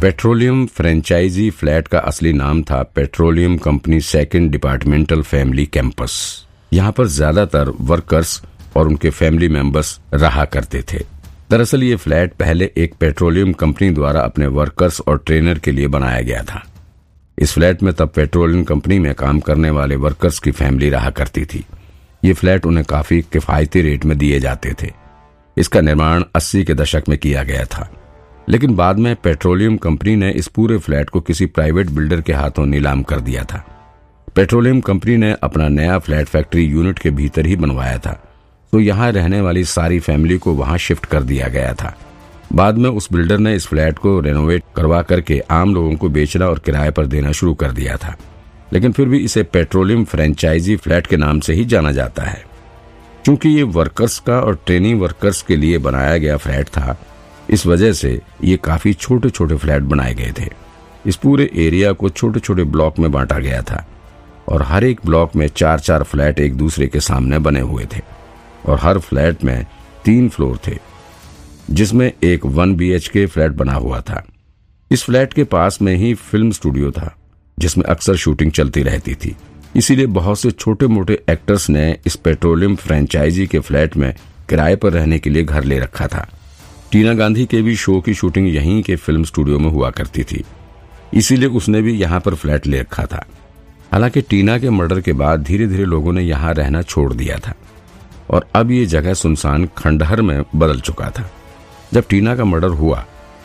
Petroleum franchise flat का असली नाम था petroleum company second departmental family campus. यहाँ पर ज़्यादातर वर्कर्स और उनके फैमिली मेंबर्स रहा करते थे। दरअसल ये फ्लैट पहले एक पेट्रोलियम कंपनी द्वारा अपने वर्कर्स और ट्रेनर के लिए बनाया गया था। इस फ्लैट में तब पेट्रोलियम कंपनी में काम करने वाले वर्कर्स की फैमिली रहा करती थी। ये फ्लैट उन्हें काफ़ी किफायती रेट में दिए जाते थे। इसका निर्माण 80 के दशक में किया गया था। लेकिन बाद में पेट्रोलियम कंपनी ने इस पूरे फ्लैट को किसी प्राइवेट बिल्डर के हाथों नीलाम कर दिया था। पेट्रोलियम कंपनी ने अपना नया फ्लैट फैक्ट्री यूनिट के भीतर ही बनवाया था। तो यहाँ रहने वाली सारी फैमिली को वहाँ शिफ्ट कर दिया गया था। बाद में उस बिल्डर ने इस फ्लैट को रेनोवेट करवा करके आम लोगों को बेचना और किराए पर देना शुरू कर दिया था। लेकिन फिर भी इसे पेट्रोलियम फ्रेंचाइजी फ्लैट के नाम से ही जाना जाता है। क्योंकि ये वर्कर्स का और ट्रेनिंग वर्कर्स के लिए बनाया गया फ्लैट था इस वजह से ये काफ़ी छोटे छोटे फ्लैट बनाए गए थे। इस पूरे एरिया को छोटे छोटे ब्लॉक में बांटा गया था और हर एक ब्लॉक में चार चार फ्लैट एक दूसरे के सामने बने हुए थे और हर फ्लैट में तीन फ्लोर थे, जिसमें एक वन बी के फ्लैट बना हुआ था। इस फ्लैट के पास में ही फ़िल्म स्टूडियो था, जिसमें अक्सर शूटिंग चलती रहती थी। इसीलिए बहुत से छोटे मोटे एक्टर्स ने इस पेट्रोलियम फ्रेंचाइजी के फ्लैट में किराए पर रहने के लिए घर ले रखा था। टीना गांधी के भी शो की शूटिंग यहीं के फ़िल्म स्टूडियो में हुआ करती थी। इसीलिए उसने भी यहाँ पर फ्लैट ले रखा था। हालाँकि टीना के मर्डर के बाद धीरे धीरे लोगों ने यहाँ रहना छोड़ दिया था। और अब ये जगह सुनसान खंडहर में बदल चुका था। जब टीना का मर्डर हुआ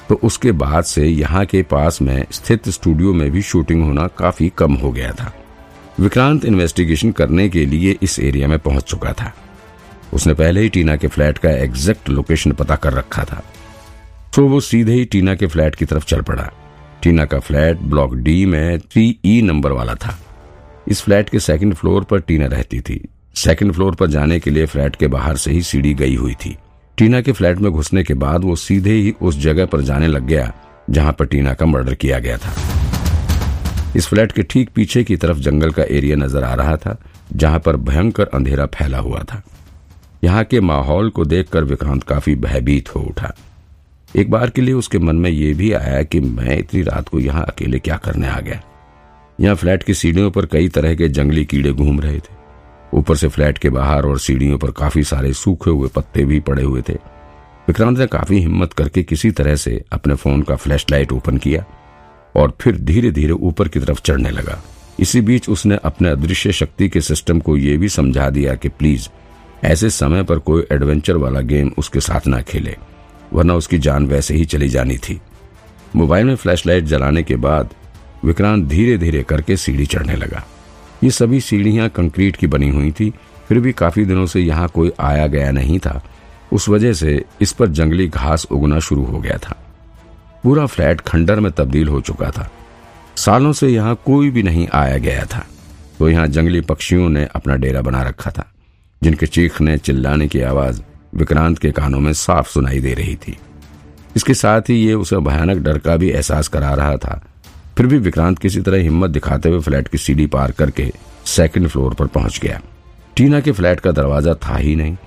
तो उसके बाद से यहाँ के पास में स्थित स्टूडियो में भी शूटिंग होना काफ़ी कम हो गया था। विक्रांत इन्वेस्टिगेशन करने के लिए इस एरिया में पहुँच चुका था। उसने पहले ही टीना के फ्लैट का एग्जैक्ट लोकेशन पता कर रखा था। तो वो सीधे ही टीना के फ्लैट की तरफ़ चल पड़ा। टीना का फ्लैट ब्लॉक डी में थ्री ई नंबर वाला था। इस फ्लैट के सेकंड फ्लोर पर टीना रहती थी। सेकंड फ्लोर पर जाने के लिए फ्लैट के बाहर से ही सीढ़ी गई हुई थी। टीना के फ्लैट में घुसने के बाद वो सीधे ही उस जगह पर जाने लग गया, जहाँ पर टीना का मर्डर किया गया था। इस फ्लैट के ठीक पीछे की तरफ़ जंगल का एरिया नज़र आ रहा था, जहाँ पर भयंकर अंधेरा फैला हुआ था। यहाँ के माहौल को देखकर विक्रांत काफ़ी भयभीत हो उठा। एक बार के लिए उसके मन में यह भी आया कि मैं इतनी रात को यहाँ अकेले क्या करने आ गया। यहाँ फ्लैट की सीढ़ियों पर कई तरह के जंगली कीड़े घूम रहे थे। ऊपर से फ्लैट के बाहर और सीढ़ियों पर काफ़ी सारे सूखे हुए पत्ते भी पड़े हुए थे। विक्रांत ने काफ़ी हिम्मत करके किसी तरह से अपने फ़ोन का फ्लैश लाइट ओपन किया और फिर धीरे धीरे ऊपर की तरफ़ चढ़ने लगा। इसी बीच उसने अपने अदृश्य शक्ति के सिस्टम को यह भी समझा दिया कि प्लीज़ ऐसे समय पर कोई एडवेंचर वाला गेम उसके साथ ना खेले, वरना उसकी जान वैसे ही चली जानी थी। मोबाइल में फ्लैशलाइट जलाने के बाद विक्रांत धीरे धीरे करके सीढ़ी चढ़ने लगा। ये सभी सीढ़ियाँ कंक्रीट की बनी हुई थी, फिर भी काफ़ी दिनों से यहाँ कोई आया गया नहीं था। उस वजह से इस पर जंगली घास उगना शुरू हो गया था। पूरा फ्लैट खंडर में तब्दील हो चुका था। सालों से यहाँ कोई भी नहीं आया गया था तो यहाँ जंगली पक्षियों ने अपना डेरा बना रखा था। जिनके चीखने, चिल्लाने की आवाज़ विक्रांत के कानों में साफ़ सुनाई दे रही थी। इसके साथ ही ये उसे भयानक डर का भी एहसास करा रहा था। फिर भी विक्रांत किसी तरह हिम्मत दिखाते हुए फ्लैट की सीढ़ी पार करके सेकंड फ्लोर पर पहुँच गया। टीना के फ्लैट का दरवाज़ा था ही नहीं।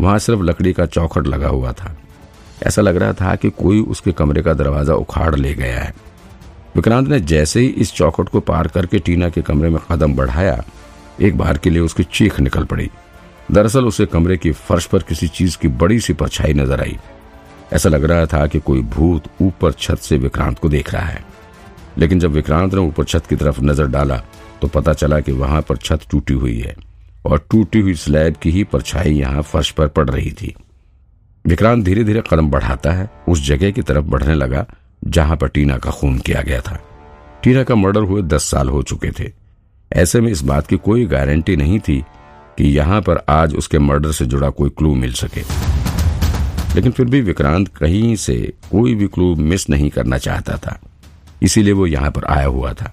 वहाँ सिर्फ़ लकड़ी का चौखट लगा हुआ था। ऐसा लग रहा था कि कोई उसके कमरे का दरवाज़ा उखाड़ ले गया है। विक्रांत ने जैसे ही इस चौखट को पार करके टीना के कमरे में कदम बढ़ाया, एक बार के लिए उसकी चीख निकल पड़ी। दरअसल उसे कमरे की फर्श पर किसी चीज़ की बड़ी सी परछाई नज़र आई। ऐसा लग रहा था कि कोई भूत ऊपर छत से विक्रांत को देख रहा है। लेकिन जब विक्रांत ने ऊपर छत की तरफ़ नज़र डाला तो पता चला कि वहाँ पर छत टूटी हुई है, और टूटी हुई स्लैब की ही परछाई यहाँ फर्श पर पड़ रही थी। विक्रांत धीरे धीरे कदम बढ़ाता है, उस जगह की तरफ़ बढ़ने लगा, जहाँ पर टीना का खून किया गया था। टीना का मर्डर हुए दस साल हो चुके थे। ऐसे में इस बात की कोई गारंटी नहीं थी कि यहाँ पर आज उसके मर्डर से जुड़ा कोई क्लू मिल सके। लेकिन फिर भी विक्रांत कहीं से कोई भी क्लू मिस नहीं करना चाहता था। इसीलिए वो यहाँ पर आया हुआ था।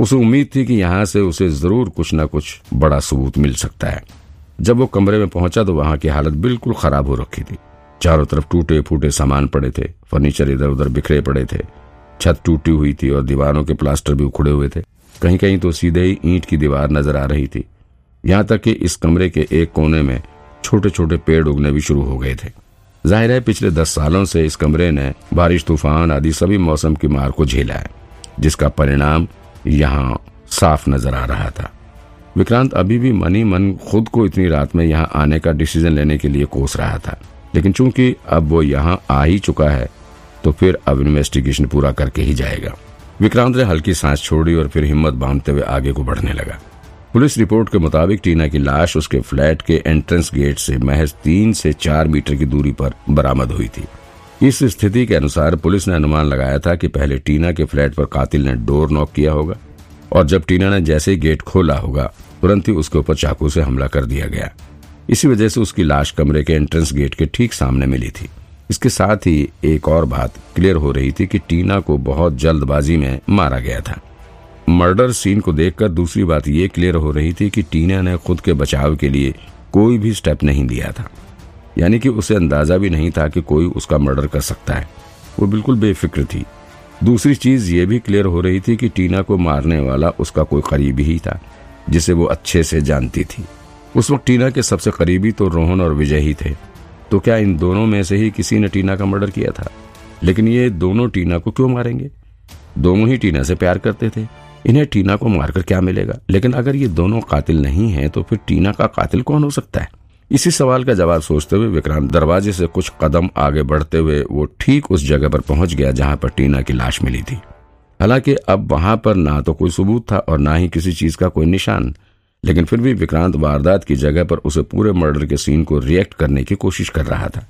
उसे उम्मीद थी कि यहाँ से उसे ज़रूर कुछ न कुछ बड़ा सबूत मिल सकता है। जब वो कमरे में पहुँचा तो वहाँ की हालत बिल्कुल खराब हो रखी थी। चारों तरफ़ टूटे फूटे सामान पड़े थे, फर्नीचर इधर उधर बिखरे पड़े थे। छत टूटी हुई थी और दीवारों के प्लास्टर भी उखड़े हुए थे। कहीं कहीं तो सीधे ही ईंट की दीवार नज़र आ रही थी। यहाँ तक कि इस कमरे के एक कोने में छोटे छोटे पेड़ उगने भी शुरू हो गए थे। ज़ाहिर है, पिछले दस सालों से इस कमरे ने बारिश, तूफ़ान आदि सभी मौसम की मार को झेला है, जिसका परिणाम यहाँ साफ़ नज़र आ रहा था। विक्रांत अभी भी मनी मन खुद को इतनी रात में यहाँ आने का डिसीज़न लेने के लिए कोस रहा था। लेकिन चूँकि अब वो यहाँ आ ही चुका है तो फिर अब इन्वेस्टिगेशन पूरा करके ही जाएगा। विक्रांत ने हल्की सांस छोड़ी और फिर हिम्मत बांधते हुए आगे को बढ़ने लगा। पुलिस रिपोर्ट के मुताबिक टीना की लाश उसके फ्लैट के एंट्रेंस गेट से महज तीन से चार मीटर की दूरी पर बरामद हुई थी। इस स्थिति के अनुसार पुलिस ने अनुमान लगाया था कि पहले टीना के फ्लैट पर कातिल ने डोर नॉक किया होगा और जब टीना ने जैसे ही गेट खोला होगा, तुरंत ही उसके ऊपर चाकू से हमला कर दिया गया। इसी वजह से उसकी लाश कमरे के एंट्रेंस गेट के ठीक सामने मिली थी। इसके साथ ही एक और बात क्लियर हो रही थी कि टीना को बहुत जल्दबाजी में मारा गया था। मर्डर सीन को देखकर दूसरी बात यह क्लियर हो रही थी कि टीना ने खुद के बचाव के लिए कोई भी स्टेप नहीं लिया था। यानी कि उसे अंदाज़ा भी नहीं था कि कोई उसका मर्डर कर सकता है। वो बिल्कुल बेफिक्र थी। दूसरी चीज़ ये भी क्लियर हो रही थी कि टीना को मारने वाला उसका कोई करीबी ही था, जिसे वो अच्छे से जानती थी। उस वक्त टीना के सबसे करीबी तो रोहन और विजय ही थे। तो क्या इन दोनों में से ही किसी ने टीना का मर्डर किया था? लेकिन ये दोनों टीना को क्यों मारेंगे? दोनों ही टीना से प्यार करते थे। इन्हें टीना को मारकर क्या मिलेगा? लेकिन अगर ये दोनों कातिल नहीं है तो फिर टीना का कातिल कौन हो सकता है? इसी सवाल का जवाब सोचते हुए विक्रांत दरवाजे से कुछ कदम आगे बढ़ते हुए वो ठीक उस जगह पर पहुँच गया जहाँ पर टीना की लाश मिली थी। हालाँकि अब वहाँ पर ना तो कोई सबूत था और ना ही किसी चीज़ का कोई निशान। लेकिन फिर भी विक्रांत वारदात की जगह पर उसे पूरे मर्डर के सीन को रिएक्ट करने की कोशिश कर रहा था।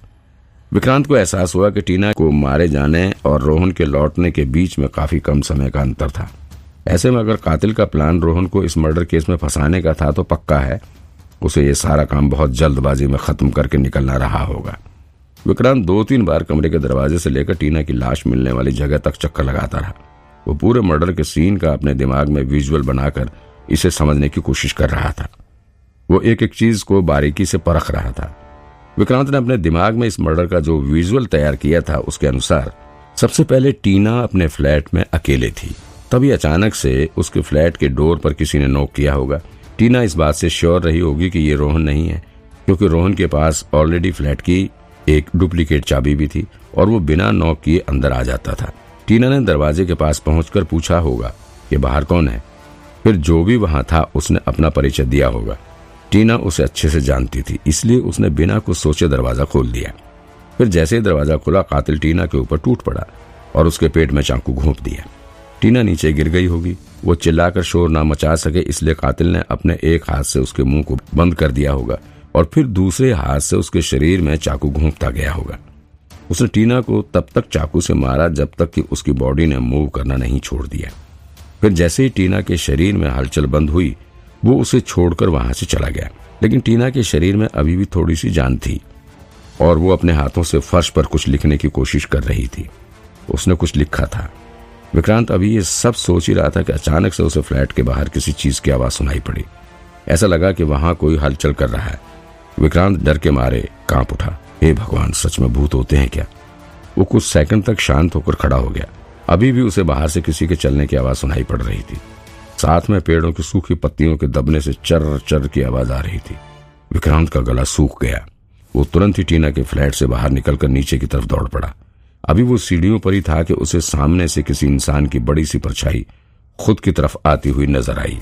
विक्रांत को एहसास हुआ कि टीना को मारे जाने और रोहन के लौटने के बीच में काफ़ी कम समय का अंतर था। ऐसे में अगर कातिल का प्लान रोहन को इस मर्डर केस में फंसाने का था तो पक्का है उसे ये सारा काम बहुत जल्दबाजी में खत्म करके निकलना रहा होगा। विक्रांत दो तीन बार कमरे के दरवाजे से लेकर टीना की लाश मिलने वाली जगह तक चक्कर लगाता रहा। वो पूरे मर्डर के सीन का अपने दिमाग में विजुअल बनाकर इसे समझने की कोशिश कर रहा था। वो एक एक चीज़ को बारीकी से परख रहा था। विक्रांत ने अपने दिमाग में इस मर्डर का जो विजुअल तैयार किया था, उसके अनुसार सबसे पहले टीना अपने फ्लैट में अकेले थी। तभी अचानक से उसके फ्लैट के डोर पर किसी ने नोक किया होगा। टीना इस बात से श्योर रही होगी कि ये रोहन नहीं है, क्योंकि रोहन के पास ऑलरेडी फ्लैट की एक डुप्लीकेट चाबी भी थी और वो बिना नॉक किए अंदर आ जाता था। टीना ने दरवाजे के पास पहुंचकर पूछा होगा कि बाहर कौन है? फिर जो भी वहाँ था, उसने अपना परिचय दिया होगा। टीना उसे अच्छे से जानती थी, इसलिए उसने बिना कुछ सोचे दरवाज़ा खोल दिया। फिर जैसे ही दरवाज़ा खुला, कातिल टीना के ऊपर टूट पड़ा और उसके पेट में चाकू घोंप दिया। टीना नीचे गिर गई होगी। वो चिल्लाकर शोर ना मचा सके, इसलिए कातिल ने अपने एक हाथ से उसके मुँह को बंद कर दिया होगा और फिर दूसरे हाथ से उसके शरीर में चाकू घूमता गया होगा। उसने टीना को तब तक चाकू से मारा जब तक कि उसकी बॉडी ने मूव करना नहीं छोड़ दिया। फिर जैसे ही टीना के शरीर में हलचल बंद हुई, वो उसे छोड़कर वहाँ से चला गया। लेकिन टीना के शरीर में अभी भी थोड़ी सी जान थी और वो अपने हाथों से फर्श पर कुछ लिखने की कोशिश कर रही थी। उसने कुछ लिखा था। विक्रांत अभी ये सब सोच ही रहा था कि अचानक से उसे फ्लैट के बाहर किसी चीज़ की आवाज़ सुनाई पड़ी। ऐसा लगा कि वहाँ कोई हलचल कर रहा है। विक्रांत डर के मारे काँप उठा। हे भगवान, सच में भूत होते हैं क्या? वो कुछ सेकंड तक शांत होकर खड़ा हो गया। अभी भी उसे बाहर से किसी के चलने की आवाज़ सुनाई पड़ रही थी। साथ में पेड़ों की सूखी पत्तियों के दबने से चर चर की आवाज़ आ रही थी। विक्रांत का गला सूख गया। वो तुरंत ही टीना के फ्लैट से बाहर निकलकर नीचे की तरफ़ दौड़ पड़ा। अभी वो सीढ़ियों पर ही था कि उसे सामने से किसी इंसान की बड़ी सी परछाई खुद की तरफ़ आती हुई नज़र आई।